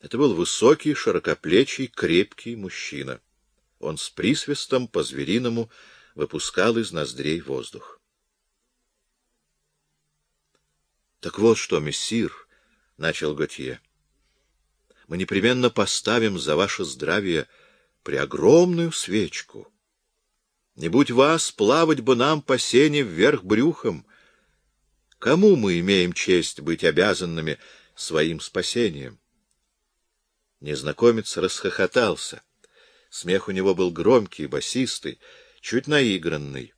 Это был высокий, широкоплечий, крепкий мужчина. Он с присвистом по-звериному выпускал из ноздрей воздух. — Так вот что, мессир, — начал Готье, — мы непременно поставим за ваше здравие преогромную свечку. Не будь вас, плавать бы нам по сене вверх брюхом. Кому мы имеем честь быть обязанными своим спасением? Незнакомец расхохотался. Смех у него был громкий, басистый, чуть наигранный.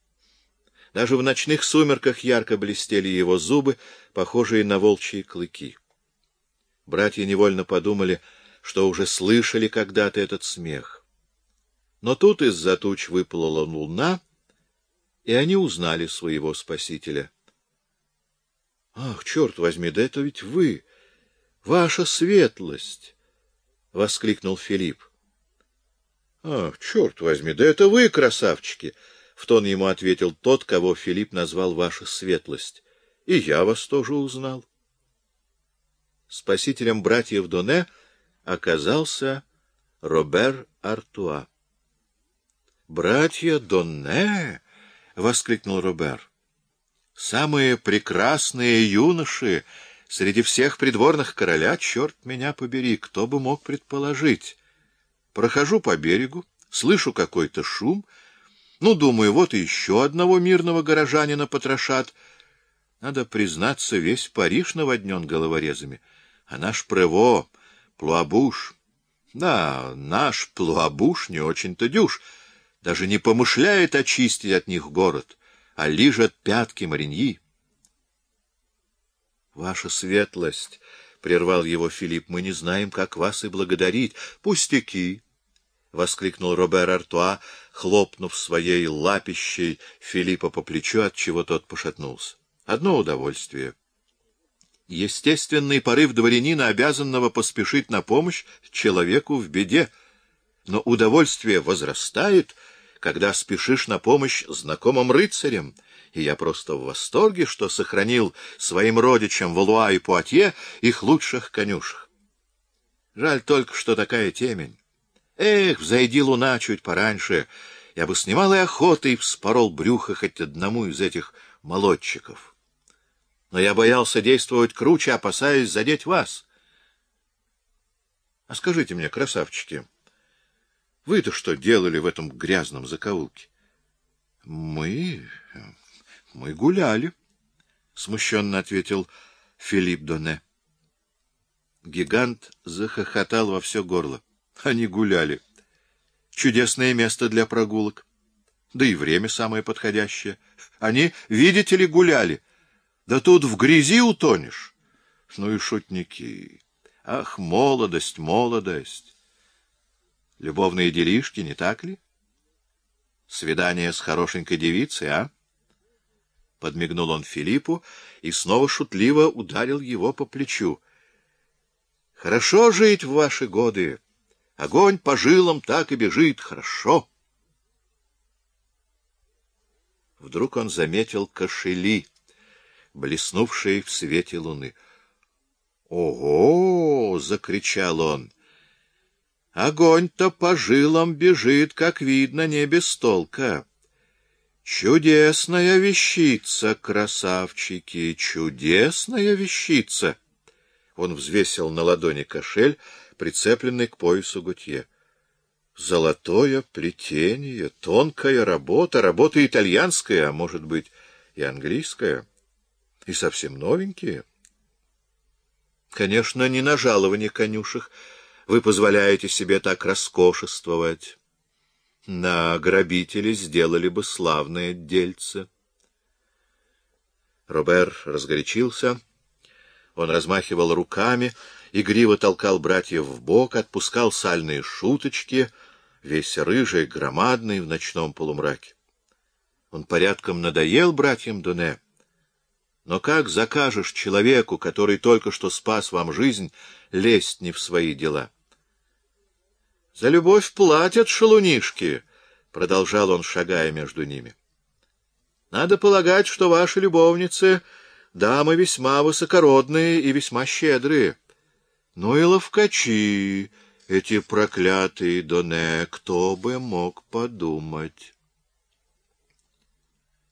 Даже в ночных сумерках ярко блестели его зубы, похожие на волчьи клыки. Братья невольно подумали, что уже слышали когда-то этот смех. Но тут из-за туч выплыла луна, и они узнали своего спасителя. — Ах, черт возьми, да это ведь вы! Ваша светлость! — воскликнул Филипп. — Ах, черт возьми, да это вы, красавчики! — в тон ему ответил тот, кого Филипп назвал ваша светлость. — И я вас тоже узнал. Спасителем братьев Доне оказался Робер Артуа. — Братья Доне! — воскликнул Робер. — Самые прекрасные юноши! Среди всех придворных короля, черт меня побери, кто бы мог предположить. Прохожу по берегу, слышу какой-то шум. Ну, думаю, вот еще одного мирного горожанина потрошат. Надо признаться, весь Париж наводнен головорезами. А наш Прево, Плуабуш... Да, наш Плуабуш не очень-то дюж, даже не помышляет очистить от них город, а лижет пятки Мариньи. Ваша светлость, — прервал его Филипп, — мы не знаем, как вас и благодарить. Пустяки! — воскликнул Робер Артуа, хлопнув своей лапищей Филиппа по плечу, от чего тот пошатнулся. Одно удовольствие. Естественный порыв дворянина, обязанного поспешить на помощь человеку в беде. Но удовольствие возрастает, когда спешишь на помощь знакомым рыцарям — и я просто в восторге, что сохранил своим родичам Валуа и Пуатье их лучших конюшек. Жаль только, что такая темень. Эх, взойди луна чуть пораньше, я бы с немалой охотой вспорол брюхо хоть одному из этих молодчиков. Но я боялся действовать круче, опасаясь задеть вас. А скажите мне, красавчики, вы-то что делали в этом грязном закоулке? Мы... — Мы гуляли, — смущенно ответил Филипп Доне. Гигант захохотал во все горло. Они гуляли. Чудесное место для прогулок. Да и время самое подходящее. Они, видите ли, гуляли. Да тут в грязи утонешь. Ну и шутники. Ах, молодость, молодость. Любовные делишки, не так ли? Свидание с хорошенькой девицей, а? — подмигнул он Филиппу и снова шутливо ударил его по плечу. — Хорошо жить в ваши годы. Огонь по жилам так и бежит. Хорошо. Вдруг он заметил кошели, блеснувшие в свете луны. «Ого!» — закричал он. «Огонь-то по жилам бежит, как видно, не без толка». Чудесная вещица, красавчики, чудесная вещица! Он взвесил на ладони кошель, прицепленный к поясу Гутье. Золотое плетение, тонкая работа, работа итальянская, а может быть и английская, и совсем новенькие. Конечно, не на жалование конюшек вы позволяете себе так роскошествовать на грабители сделали бы славное дельце. Робер разгорячился. Он размахивал руками, игриво толкал братьев в бок, отпускал сальные шуточки, весь рыжий, громадный в ночном полумраке. Он порядком надоел братьям Дуне. Но как закажешь человеку, который только что спас вам жизнь, лезть не в свои дела? — за любовь платят шалунишки, — продолжал он, шагая между ними. Надо полагать, что ваши любовницы — дамы весьма высокородные и весьма щедрые. Ну и ловкачи, эти проклятые Доне, кто бы мог подумать.